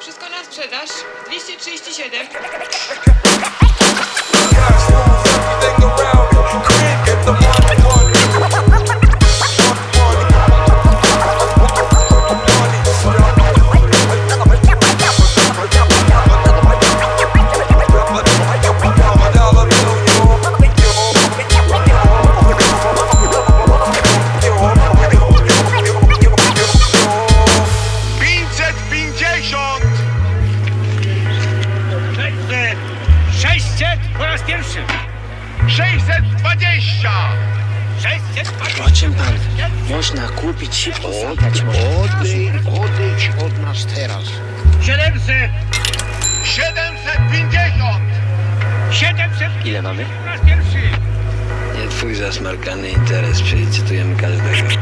Wszystko na sprzedaż. 237. 600 po raz pierwszy. Sześćset dwadzieścia! 600 Proszę pan, można kupić wydać można. Odejdź, odejdź od nas teraz. 700 Siedemset pięćdziesiąt! 700 Ile mamy? Nie twój zasmarkany interes, przelicytujemy każdego.